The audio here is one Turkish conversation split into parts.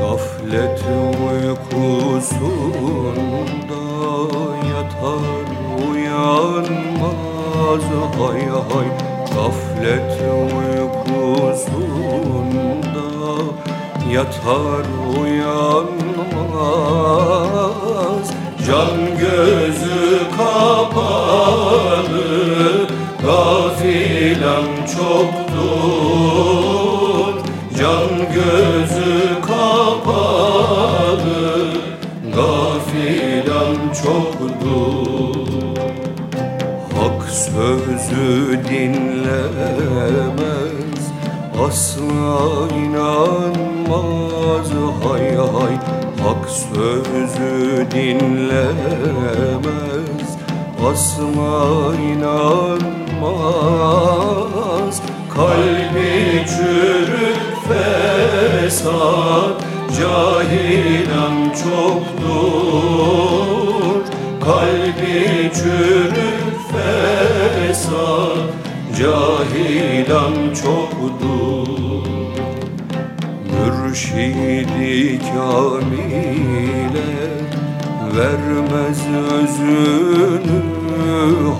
Gaflet uykusunda yatar uyanmaz. Hay hay. Gaflet uykusunda yatar uyanmaz. Can gözü kapalı gafilan çoktur. Can gözü gafilan çoktur Hak sözü dinlemez Asla inanmaz. Hay hay Hak sözü dinlemez Asla inanmaz. Kalbi çürük fesat Cahilan çoktur. Kalbi çürük fesat. Cahilan çoktur. Mürşidi kamile vermez özünü.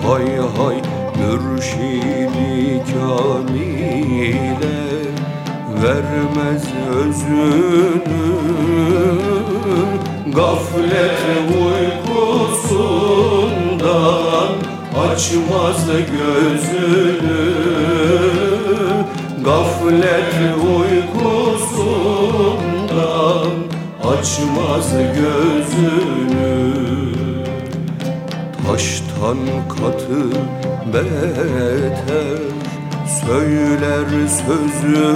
Hay hay Mürşidi kamile vermez özünü. Gaflet uykusundan açmaz gözünü. Gaflet uykusundan açmaz gözünü. Taştan katı beter Söyler sözünü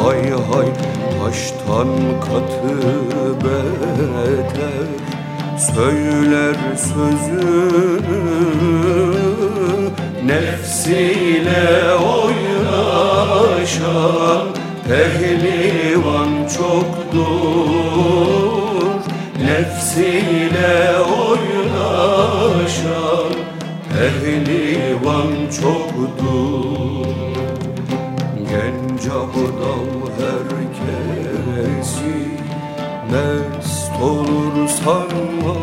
hay hay Taştan katı beter. Söyler sözünü Nefsiyle oynaşan Pehlivan çoktur. Nefsiyle oynaşan Pehlivan çoktur. Genç abdal herkesi Mest olur sanma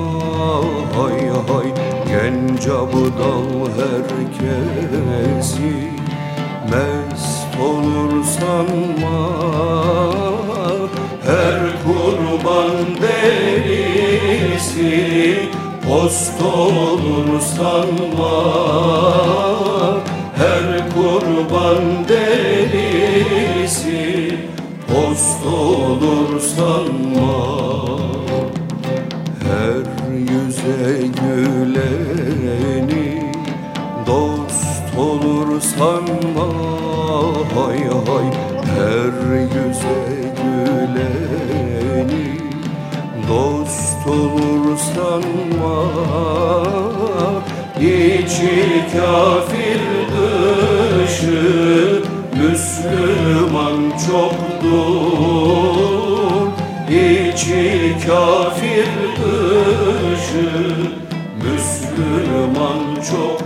hay hay Genç abdal herkesi Mest olur sanma Post olur sanma Her kurban derisi Post olur sanma Her yüze güleni Dost olur sanma hay hay Her yüze güleni Dost olur sanma İçi kafir dışı Müslüman çoktur. İçi kafir dışı Müslüman çok